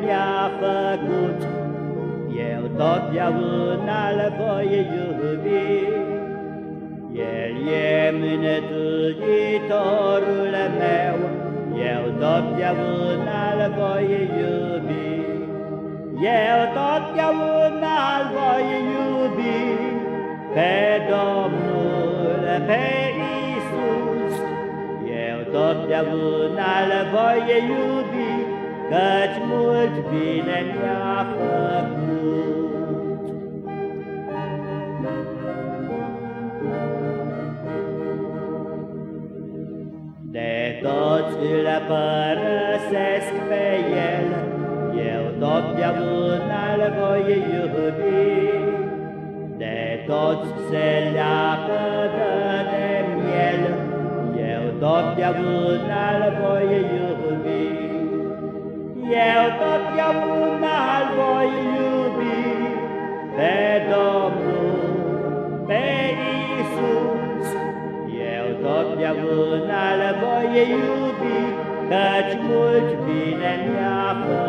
mi-a făcut, eu totdeauna îl voi iubi. El e mânătuitorul meu, eu totdeauna îl voi iubi. Eu totdeauna îl voi iubi pe Domnul, pe Iisus. Eu totdeauna îl voi iubi, căci mult bine mi-a făcut. De toți îl părăsesc pe el, eu totdeauna îl voi iubi. De toți se leapă totdeauna îl voi iubi. Eu totdeauna îl voi iubi pe Domnul, pe Iisus. Eu totdeauna îl voi iubi, căci mult bine mi-a făcut.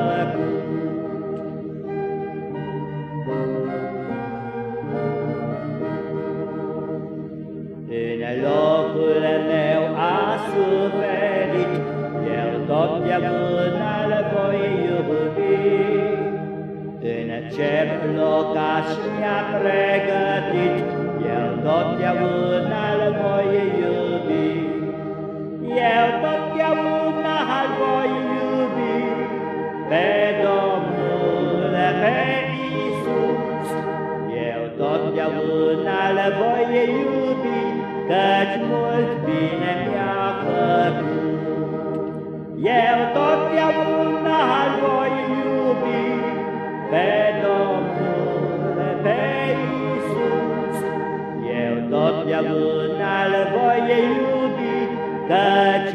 Eu totdeauna îl voi iubi. În cer locaș mi-a pregătit, eu totdeauna îl voi iubi. Eu totdeauna îl voi iubi pe Domnul, pe Iisus. Eu totdeauna îl voi iubi, căci mult bine mi-a făcut. Eu totdeauna îl voi iubi pe Domnul, pe Iisus. Eu totdeauna îl voi iubi, căci